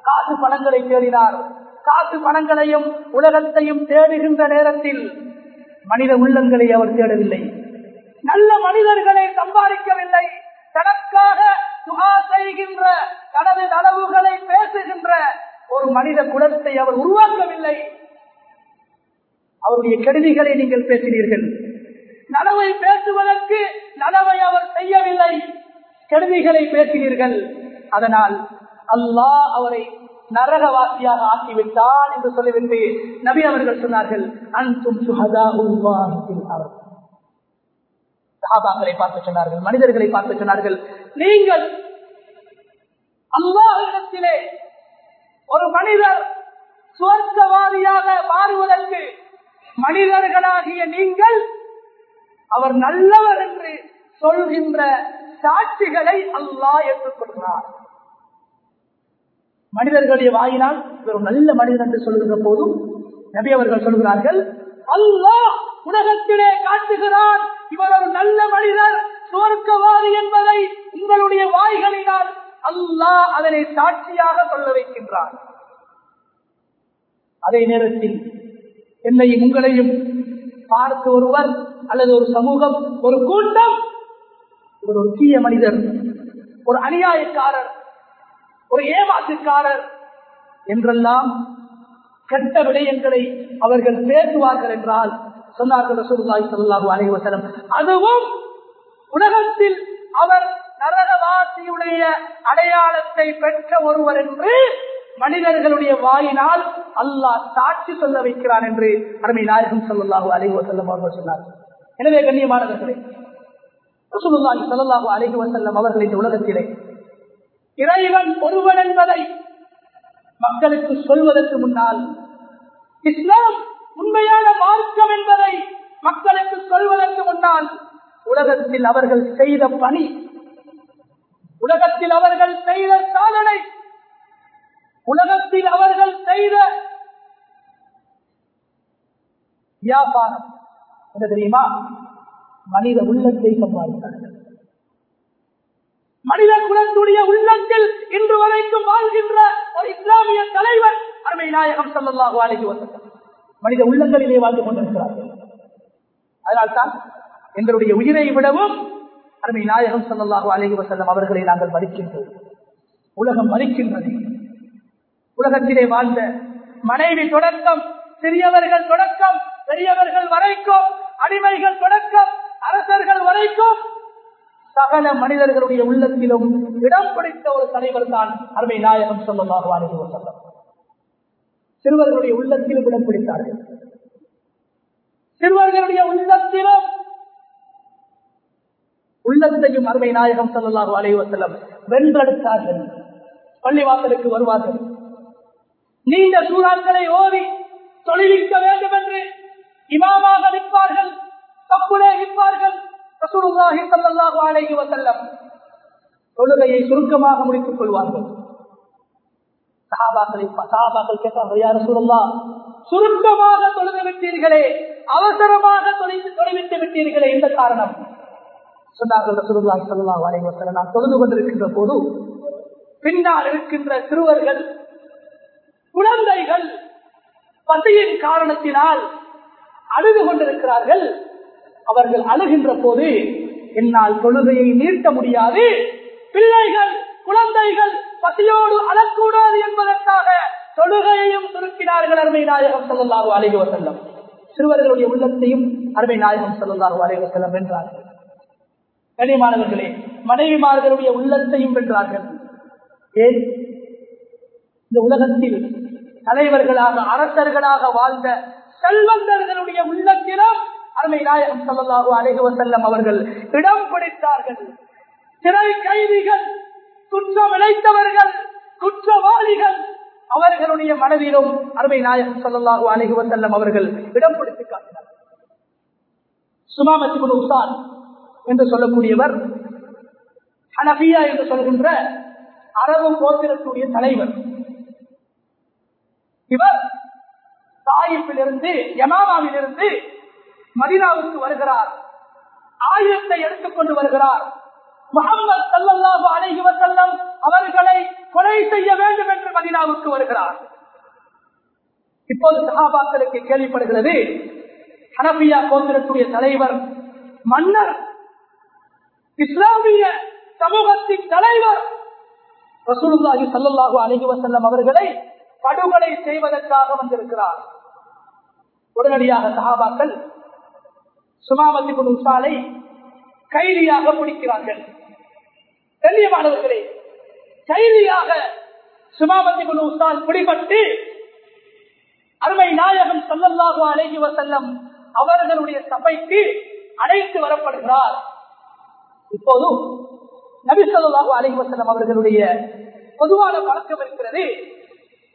காசு பணங்களை தேடினார். காசு பணங்களையும் உலகத்தையும் தேடுகின்ற நேரத்தில் மனித உள்ளங்களை அவர் தேடவில்லை. நல்ல மனிதர்களை சம்பாதிக்கவில்லை. தனக்காக துகா செய்கின்ற தனது நனவுகளை பேசுகின்ற ஒரு மனித குலத்தை அவர் உருவாக்கவில்லை. அவருடைய கெடுதிகளை நீங்கள் பேசினீர்கள். நனவை பேசுவதற்கு நனவை அவர் செய்யவில்லை. கெடுதிகளை பேசினீர்கள். அதனால் அல்லாஹ் அவரை நரகவாசியாக ஆக்கிவிட்டான் என்று சொல்லிவிட்டு நபி அவர்கள் சொன்னார்கள் அன்சும் சஹாபாக்களை பார்த்து சொன்னார்கள் மனிதர்களை பார்த்து சொன்னார்கள் நீங்கள் அல்லாஹிடத்திலே ஒரு மனிதர் சுவர்க்கவாதியாக மாறுவதற்கு மனிதர்களாகிய நீங்கள் அவர் நல்லவர் என்று சொல்கின்ற சாட்சிகளை அல்லாஹ் ஏற்றுக்கொள்கிறார். மனிதர்களுடைய வாயினால் இவர் ஒரு நல்ல மனிதன் என்று சொல்லுகிற போதும் நபி அவர்கள் சொல்கிறார்கள் அல்லாஹ் உலகத்திலே காட்டுகிறான். இவர் ஒரு நல்ல மனிதர் சுவர்க்கவாதி என்பதை உங்களுடைய வாய்களினால் அல்லாஹ் அதனை சாட்சியாக சொல்ல வைக்கின்றார் அதே நேரத்தில் என்னையும் உங்களையும் பார்த்து ஒருவர் அல்லது ஒரு சமூகம் ஒரு கூட்டம் இவர் ஒரு தீய மனிதர் ஒரு அநியாயக்காரர் ஒரு ஏமாற்றுக்காரர் என்றெல்லாம் கெட்ட விடயங்களை அவர்கள் பேசுவார்கள் என்றால் சொன்னார்கள் அதுவும் உலகத்தில் அவர் நரகவாசியுடைய அடையாளத்தை பெற்ற ஒருவர் என்று மனிதர்களுடைய வாயினால் அல்லாஹ் சாட்சி சொல்ல வைக்கிறான் என்று அருமை நாயகம் ஸல்லல்லாஹு அலைஹி வஸல்லம் அவர்கள் சொன்னார். எனவே கண்ணியமானவர்களே ரசூலுல்லாஹி ஸல்லல்லாஹு அலைஹி வஸல்லம் அவர்கள் இந்த உலகத்திலே இறைவன் ஒருவன் என்பதை மக்களுக்கு சொல்வதற்கு முன்னால் இஸ்லாம் உண்மையான மார்க்கம் என்பதை மக்களுக்கு சொல்வதற்கு முன்னால் உலகத்தில் அவர்கள் செய்த பணி உலகத்தில் அவர்கள் செய்த சாதனை உலகத்தில் அவர்கள் செய்த வியாபாரம். என்ன தெரியுமா? மனித உள்ளத்தை சம்பாதித்தார்கள். மனித குலத்துடைய உள்ளத்தில் இன்று வரைக்கும் வாழ்கின்ற ஒரு இஸ்லாமிய தலைவர் அருமை நாயகம் சல்லாஹு அலைஹி வசல்லம் மனித உள்ளங்களிலே வாழ்ந்து கொண்டிருக்கிறார்கள். அதனால்தான் எங்களுடைய உயிரை விடவும் அருமை நாயகம் சல்லாஹு அலைஹி வசல்லம் அவர்களை நாங்கள் மதிக்கின்றோம். உலகம் மதிக்கின்றது. உலகத்திலே வாழ்ந்த மனைவி தொடக்கம் சிறியவர்கள் தொடக்கம் பெரியவர்கள் வரைக்கும் அடிமைகள் தொடக்கம் அரசர்கள் வரைக்கும் சகல மனிதர்களுடைய உள்ளத்திலும் இடம் பிடித்த ஒரு தலைவர் தான் அருமை நாயகம் சொல்லமாக அருகே சொல்லம் சிறுவர்களுடைய உள்ளத்திலும் இடம் பிடித்தார்கள். சிறுவர்களுடைய உள்ளத்திலும் உள்ளத்தையும் அருமை நாயகம் சொல்லலாக அலைவ செல்லம் வென்றெடுத்தார்கள். பள்ளிவாசலுக்கு வருவார்கள். நீண்ட சூறாக்களை ஓதி தொழிலிக்க வேண்டும் என்று இமாமாக நிற்பார்கள். தப்புலே நிற்பார்கள். ரசூலுல்லாஹி ஸல்லல்லாஹு அலைஹி வஸல்லம் தொழுகையை சுருக்கமாக முடித்துக் கொள்வார்கள். சஹாபாக்களை சஹாபாக்கள் கேட்டார்கள் யார் ரசூலுல்லாஹ் சுருக்கமாக தொழுது விட்டீர்களே அவசரமாக தொழில் தொலைவிட்டு விட்டீர்களே இந்த காரணம். சொன்னார்கள் ரசூலுல்லாஹி ஸல்லல்லாஹு அலைஹி வஸல்லம் நான் தொழுது கொண்டிருக்கின்ற போது பின்னால் இருக்கின்ற சிறுவர்கள் குழந்தைகள் பசியின் காரணத்தினால் அழுது கொண்டிருக்கிறார்கள். அவர்கள் அழுகின்ற போது என்னால் தொழுகையை நீர்த்த முடியாது. பிள்ளைகள் குழந்தைகள் பசியோடு அழக்கூடாது என்பதற்காக தொழுகையையும் சுருக்கினார்கள் அருமை நாயகம் செல்லல்லாஹு அலைஹி வசல்லம் சிறுவர்களுடைய உள்ளத்தையும் அருமை நாயகம் செல்லல்லாஹு அலைஹி வசல்லம் வென்றார்கள். கனிமானவர்களே மனைவிமார்களுடைய உள்ளத்தையும் வென்றார்கள். ஏன்? இந்த உலகத்தில் தலைவர்களாக அரசர்களாக வாழ்ந்த செல்வந்தர்களுடைய உள்ளத்திலும் அருமை நாயகம் சல்லாஹூ அலைஹி வசல்லம் அவர்கள் இடம் பிடித்தார்கள். சிறை கைதிகள் குற்றம் இழைத்தவர்கள் குற்றவாளிகள் அவர்களுடைய மனதிலும் அருமை நாயகம் சல்லாஹூ அலைஹி வசல்லம் அவர்கள் இடம் பிடித்து காட்டினார் சுமாமத்தி உசான் என்று சொல்லக்கூடியவர் ஹனபியா என்று சொல்கின்ற அரபு கோத்திரத்துடைய தலைவர். இவர் தாயிப்பிலிருந்து யமாமாவிலிருந்து மதினாவுக்கு வருகிறார். ஆயுதத்தை எடுத்துக்கொண்டு வருகிறார். முகமது சல்லாஹு அலைஹி வசல்லம் அவர்களை கொலை செய்ய வேண்டும் என்று மதினாவுக்கு வருகிறார். இப்போது சகாபாக்களுக்கு கேள்விப்படுகிறது. ஹனபியா கோத்திரத்துடைய தலைவர் மன்னர் இஸ்லாமிய சமூகத்தின் தலைவர் ரசூலுல்லாஹி சல்லாஹூ அலைஹி வசல்லம் அவர்களை படுகொலை செய்வதற்காக வந்திருக்கிறார். உடனடியாக சகாபாக்கள் சுமாமதி சாலை கைதியாக பிடிக்கிறார்கள். கண்ணியமானவர்களே கைதியாக சுமாமதி உசால் பிடிபட்டு அருமை நாயகம் சல்லல்லாஹு அலைஹி வசல்லம் அவர்களுடைய சபைக்கு அழைத்து வரப்படுகிறார். இப்போதும் நபி சொல்லாஹு அலைஹி வசல்லம் அவர்களுடைய பொதுவான பழக்கம் இருக்கிறது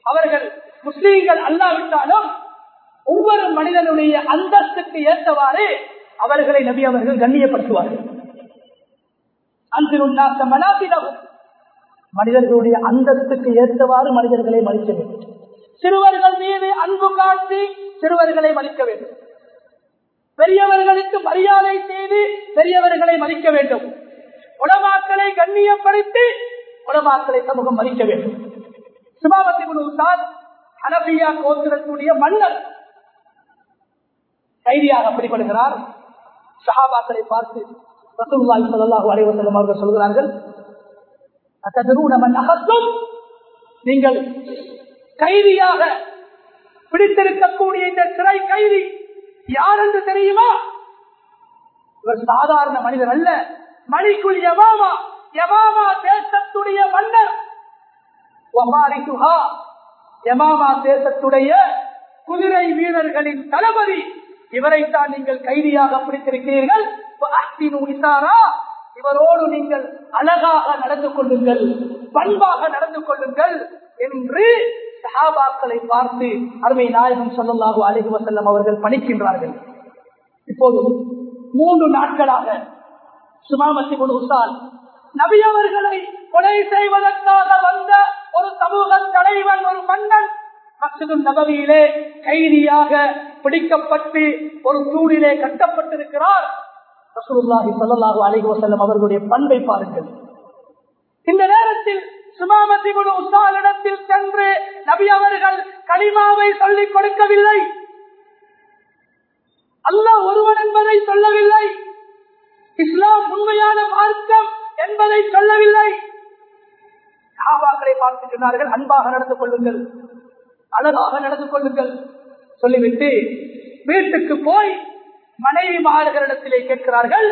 அவர்கள் முஸ்லீம்கள் அல்லாவிட்டாலும் ஒவ்வொரு மனிதனுடைய அந்தஸ்துக்கு ஏற்றவாறு அவர்களை நபி அவர்கள் கண்ணியப்படுத்துவார்கள். அன்பினுண்டாக்க மனாபிதவும் மனிதர்களுடைய அந்தஸ்துக்கு ஏற்றவாறு மனிதர்களை மதிக்க வேண்டும். சிறுவர்கள் மீது அன்பு காட்டி சிறுவர்களை மதிக்க வேண்டும். பெரியவர்களுக்கு மரியாதை செய்து பெரியவர்களை மதிக்க வேண்டும். உலமாக்களை கண்ணியப்படுத்தி உலமாக்களை சமூகம் மதிக்க வேண்டும். சுபாபத்தி குழுசார் அனபியா கோத்திரத்துடைய மன்னர் கைதியாக பிடிபடுகிறார். சஹாபாக்களை பார்த்து ரசூல்லாய் சல்லாஹு அலைவசல்லம் அவர்கள் சொல்கிறார்கள் நீங்கள் கைதியாக பிடித்திருக்கக்கூடிய இந்த சிறை கைதி யார் என்று தெரியுமா? இவர் சாதாரண மனிதர் அல்ல. மணிக்குள் யமாமா யமாமா தேசத்துடைய மன்னர். யமாமா தேசத்துடைய குதிரை வீரர்களின் தளபதி. இவரைத்தான் நீங்கள் கைதியாக பிடித்திருக்கிறீர்கள். இவரோடு நீங்கள் அழகாக நடந்து கொள்ளுங்கள் பண்பாக நடந்து கொள்ளுங்கள் என்று சஹாபாக்களை பார்த்து அருமை நாயகம் சொல்லலாகோ அழகு வசல்லம் அவர்கள் பணிக்கின்றார்கள். இப்போது மூன்று நாட்களாக சுமாமசி உசால் நபி அவர்களை கொலை செய்வதற்காக வந்த ஒரு சமூக தலைவன் ஒரு மன்னன் மசிது நபவியிலே கைதியாக பிடிக்கப்பட்டு ஒரு சூடிலே கட்டப்பட்டிருக்கிறார். ரசூலுல்லாஹி ஸல்லல்லாஹு அலைஹி வஸல்லம் அவர்களுடைய பண்பை பாருங்கள். இந்த நேரத்தில் சுமாமதி குழு உசாலிடத்தில் சென்று நபி அவர்கள் கலிமாவை சொல்லிக் கொடுக்கவில்லை. அல்லாஹ் ஒருவன் என்பதை சொல்லவில்லை. இஸ்லாம் உண்மையான மார்க்கம் என்பதை சொல்லவில்லை. சாபாக்களை பார்த்து சொன்னார்கள் அன்பாக நடந்து கொள்ளுங்கள். அழகாக நடந்து கொள்ளுங்கள். சொல்லிவிட்டு வீட்டுக்கு போய் மனைவி மாறுகளிடத்திலே கேட்கிறார்கள்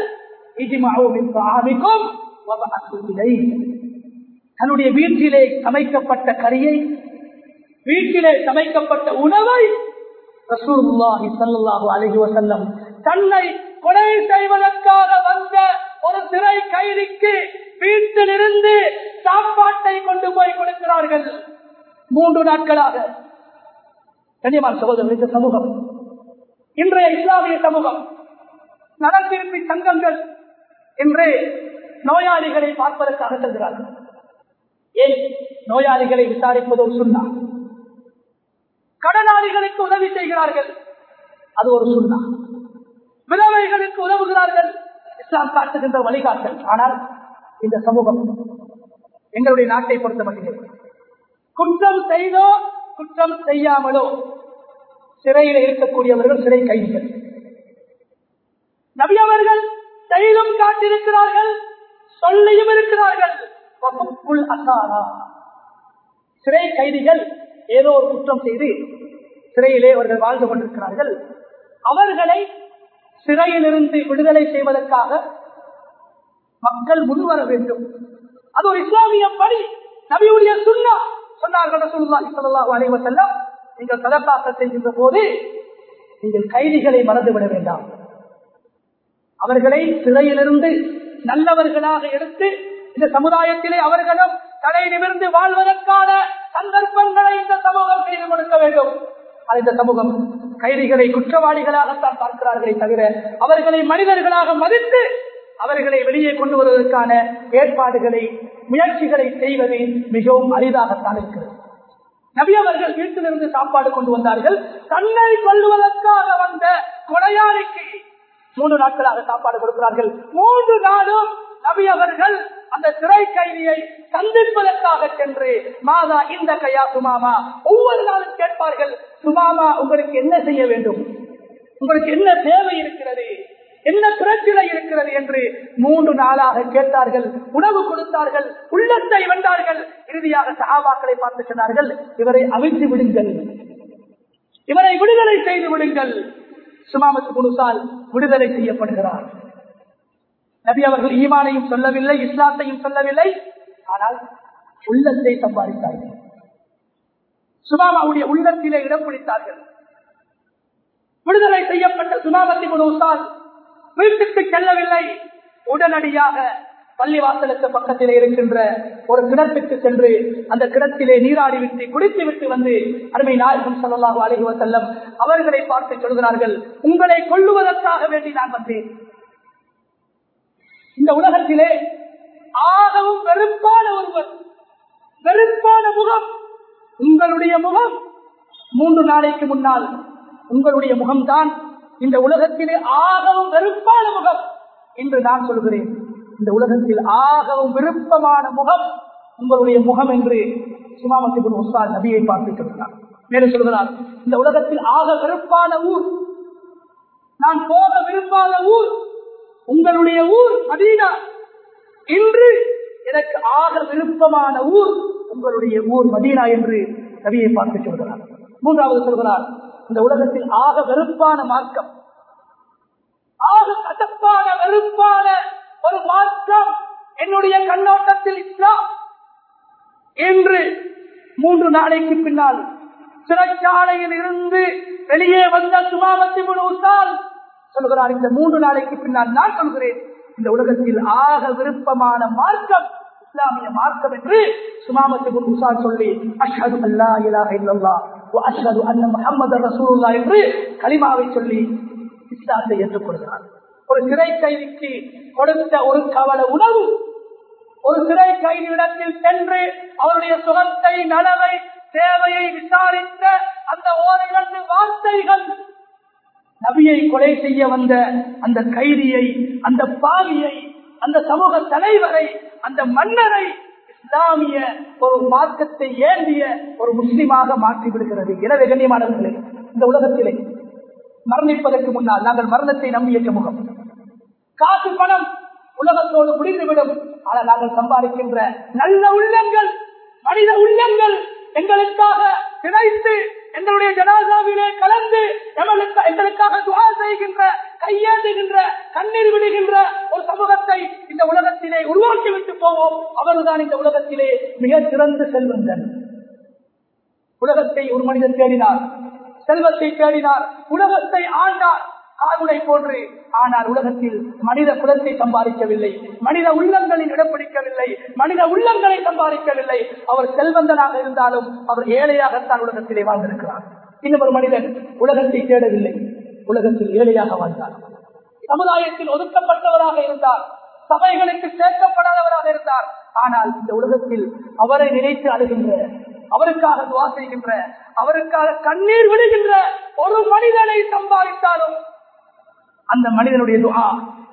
தன்னுடைய வீட்டிலே சமைக்கப்பட்ட கரியை வீட்டிலே சமைக்கப்பட்ட உணவை ரசூலுல்லாஹி ஸல்லல்லாஹு அலைஹி வஸல்லம் தன்னை கொலை செய்வதற்காக வந்த ஒரு சிறை கைதிக்கு வீட்டிலிருந்து சாப்பாட்டை கொண்டு போய் கொடுக்கிறார்கள். மூன்று நாட்களாக கண்ணியமான சகோதரர் இந்த சமூகம். இன்றைய இஸ்லாமிய சமூகம் நலத்திருப்பி சங்கங்கள் என்று நோயாளிகளை பார்ப்பதற்காக செல்கிறார்கள். ஏன்? நோயாளிகளை விசாரிப்பது ஒரு சுண்ணா. கடனாளிகளுக்கு உதவி செய்கிறார்கள் அது ஒரு சுண்ணா. விதவைகளுக்கு உதவுகிறார்கள் இஸ்லாம் காட்டுகின்ற வழிகாட்டல். ஆனால் இந்த சமூகம் எங்களுடைய நாட்டை பொறுத்த மட்டும் குற்றம் செய்தோ குற்றம் செய்யாமலோ சிறையில் இருக்கக்கூடியவர்கள் சிறை கைதிகள். நபி அவர்கள் செயலும் காட்டிருக்கிறார்கள் சொல்லியும் இருக்கிறார்கள். சிறை கைதிகள் ஏதோ ஒரு குற்றம் செய்து சிறையிலே அவர்கள் வாழ்ந்து கொண்டிருக்கிறார்கள். அவர்களை சிறையிலிருந்து விடுதலை செய்வதற்காக மக்கள் முன்வர வேண்டும். அது ஒரு இஸ்லாமிய பணி நபியுடைய சுண்ணா. சொன்னார்கள் ரசூலுல்லாஹி ஸல்லல்லாஹு அலைஹி வஸல்லம் நீங்கள் சதகாக்க செய்கின்ற போது நீங்கள் கைதிகளை மறந்துவிட வேண்டாம். அவர்களை சிறையிலிருந்து நல்லவர்களாக எடுத்து இந்த சமுதாயத்திலே அவர்களும் தலை நிமிர்ந்து வாழ்வதற்கான சந்தர்ப்பங்களை இந்த சமூகம் செய்து கொடுக்க வேண்டும். அது இந்த சமூகம் கைதிகளை குற்றவாளிகளாகத்தான் பார்க்கிறார்களே தவிர அவர்களை மனிதர்களாக மதித்து அவர்களை வெளியே கொண்டு வருவதற்கான ஏற்பாடுகளை முயற்சிகளை செய்வது மிகவும் அரிதாகத்தான் இருக்கிறது. நபி அவர்கள் வீட்டிலிருந்து சாப்பாடு கொண்டு வந்தார்கள். தன்னை கொள்ளுவதற்காக வந்த கொலையாளிக்கு மூன்று நாட்களாக சாப்பாடு கொடுக்கிறார்கள். மூன்று நாளும் நபி அவர்கள் அந்த சிறை கைதியை சந்திப்பதற்காக சென்று மாதா இந்த கையா சுமாமா ஒவ்வொரு நாளும் கேட்பார்கள் சுமாமா உங்களுக்கு என்ன செய்ய வேண்டும்? உங்களுக்கு என்ன தேவை இருக்கிறது? என்ன பிரச்சனை இருக்கிறது என்று மூன்று நாளாக கேட்டார்கள் உணவு கொடுத்தார்கள் உள்ளத்தை வென்றார்கள் இறுதியாக சகாபாக்களை பார்த்து சொன்னார்கள் இவரை அவிழ்த்து விடுங்கள். இவரை விடுதலை செய்து விடுங்கள். சுமாமத்து குடுசால் விடுதலை செய்யப்படுகிறார். நபி அவர்கள் ஈமானையும் சொல்லவில்லை இஸ்லாத்தையும் சொல்லவில்லை. ஆனால் உள்ளத்தை சம்பாதித்தார்கள். சுமாமாவுடைய உள்ளத்திலே இடம் பிடித்தார்கள். விடுதலை செய்யப்பட்ட சுமாமத்தி குடுசால் வீட்டுக்கு செல்லவில்லை. உடனடியாக பள்ளிவாசலுக்கு பக்கத்திலே இருக்கின்ற ஒரு கிணத்துக்கு சென்று அந்த கிணத்திலே நீராடி விட்டு குடித்து விட்டு வந்து அருமை நாயகம் சொல்லலாக அழகுவ செல்லம் அவர்களை பார்த்து சொல்கிறார்கள் உங்களை கொள்ளுவதற்காக வேண்டி நான் வந்தேன். இந்த உலகத்திலே ஆகவும் வெறுப்பான ஒருவர் வெறுப்பான முகம் உங்களுடைய முகம் மூன்று நாளைக்கு முன்னால் உங்களுடைய முகம்தான். இந்த உலகத்திலே ஆகவும் வெறுப்பான முகம் என்று நான் சொல்கிறேன். இந்த உலகத்தில் ஆகவும் விருப்பமான முகம் உங்களுடைய முகம் என்று சுமாமத்திபுன் உஸ்தாத் நபியை பார்த்து சொல்கிறார் மேலும் சொல்கிறார் இந்த உலகத்தில் ஆக வெறுப்பான ஊர் நான் போக விரும்பாத ஊர் உங்களுடைய ஊர் மதீனா. இன்று எனக்கு ஆக விருப்பமான ஊர் உங்களுடைய ஊர் மதீனா என்று நபியை பார்த்து சொல்கிறார். மூன்றாவது சொல்கிறார் இந்த உலகத்தில் ஆக வெறுப்பான மார்க்கம். ஆக கசப்பான வெறுப்பான ஒரு மார்க்கம் என்னுடைய கண்ணோட்டத்தில் இஸ்லாம். என்று மூன்று நாளைக்கு பின்னால் சிறைச்சாலையில் இருந்து வெளியே வந்த சுமாமத்தி முழுவதால் சொல்கிறார். இந்த மூன்று நாளைக்கு பின்னால் நான் சொல்கிறேன் இந்த உலகத்தில் ஆக விருப்பமான மார்க்கம் இஸ்லாமிய மார்க்கம் என்று சுமாமத்து முழுசா சொல்லி அஷ்ஹது அல்லா இலாஹ இல்லல்லாஹ் அஷ்ஹது அன்ன முஹம்மது ரசூலுல்லாஹ் என்று கலிமாவை சொல்லி இஸ்லாத்தை ஏற்றுக்கொள்கிறார். ஒரு சிறை கைதிக்கு கொடுத்த ஒரு கவல உணவு. ஒரு சிறை கைதியிடத்தில் சென்று அவருடைய சுகத்தை நலவை தேவையை விசாரித்த அந்த ஓரிரண்டு வார்த்தைகள். நபியை கொலை செய்ய வந்த அந்த கைதியை அந்த பாவியை அந்த சமூக தலைவரை அந்த மன்னரை இஸ்லாமிய ஒரு மார்க்கத்தை ஏந்திய ஒரு முஸ்லிமாக மாற்றி விடுகிறது எனவே கண்ணியமானவர்களே இந்த உலகத்திலே மரணிப்பதற்கு முன்னால் நாங்கள் மரணத்தை நம்பிய சமூகம் காசு பணம் உலகத்தோடு முடிந்துவிடும். ஆனால் நாங்கள் சம்பாதிக்கின்ற நல்ல உள்ளங்கள் மனித உள்ளங்கள் எங்களுக்காக கிடைத்து எங்களுடைய ஜனாதாவிலே கலந்து எங்களுக்காக துவா செய்கின்ற கையாண்டுகின்ற கண்ணீர் விடுகின்ற ஒரு சமூகத்தை இந்த உலகத்திலே உருவாக்கி விட்டு போவோம். அவர்தான் இந்த உலகத்திலே மிக சிறந்த செல்வந்தன். உலகத்தை ஒரு மனிதன் தேடினார். செல்வத்தை தேடினார். உலகத்தை ஆண்டார். காகுடை போன்று. ஆனால் உலகத்தில் மனித குலத்தை சம்பாதிக்கவில்லை. மனித உள்ளங்களில் இடம் பிடிக்கவில்லை. மனித உள்ளங்களை சம்பாதிக்கவில்லை. அவர் செல்வந்தனாக இருந்தாலும் அவர் ஏழையாகத்தான் உலகத்திலே வாழ்ந்திருக்கிறார். இன்னும் ஒரு மனிதன் உலகத்தை தேடவில்லை. உலகத்தில் ஏழையாக வாழ்ந்தார். சமுதாயத்தில் ஒதுக்கப்பட்டவராக இருந்தார். சபைகளுக்கு சேர்க்கப்படாதவராக இருந்தார். ஆனால் இந்த உலகத்தில் அவரை நினைத்து அழுகின்ற அவருக்காக துவா செய்கின்ற அவருக்காக கண்ணீர் விடுகின்ற ஒரு மனிதனை சம்பாதித்தாலும் அந்த மனிதனுடைய துகா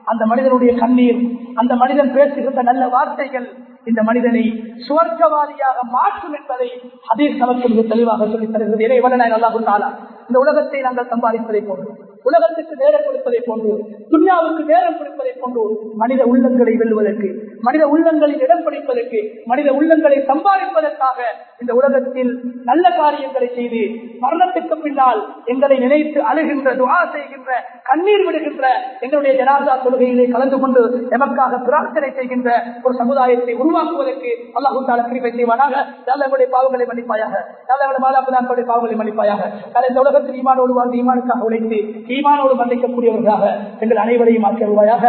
அந்த மனிதனுடைய கண்ணீர் அந்த மனிதன் பேசுகின்ற நல்ல வார்த்தைகள் இந்த மனிதனை சுவர்க்கவாதியாக மாற்றும் என்பதை அதே நமக்கு தெளிவாக சொல்லித் தருகிறது. இறைவன நல்லா கொண்டாலா இந்த உலகத்தை நாங்கள் சம்பாதிப்பதை போன்றோம் உலகத்துக்கு நேரம் கொடுப்பதை போன்று துன்யாவுக்கு நேரம் கொடுப்பதை போன்று மனித உள்ளங்களை வெல்வதற்கு மனித உள்ளங்களில் இடம் பிடிப்பதற்கு மனித உள்ளங்களை சம்பாதிப்பதற்காக இந்த உலகத்தில் நல்ல காரியங்களை செய்து மரணத்துக்கு பின்னால் எங்களை நினைத்து அழுகின்ற துவா செய்கின்ற கண்ணீர் விடுகின்ற எங்களுடைய ஜனாதா தொழுகையிலே கலந்து கொண்டு எமக்காக பிரார்த்தனை செய்கின்ற ஒரு சமுதாயத்தை உருவாக்குவதற்கு அல்லாஹு தால கிருப்பை செய்வானாக. எங்களுடைய பாவங்களை மன்னிப்பாயாக. எங்களுடைய மாதாபிதாக்களுடைய பாவங்களை மன்னிப்பாயாக. கலை இந்த உலகத்தில் ஈமானோடு வாழ்ந்து ஈமானுக்காக உழைத்து ஈமானோடு மன்னிக்கக்கூடியவர்களாக எங்கள் அனைவரையும் ஆக்கியவாயாக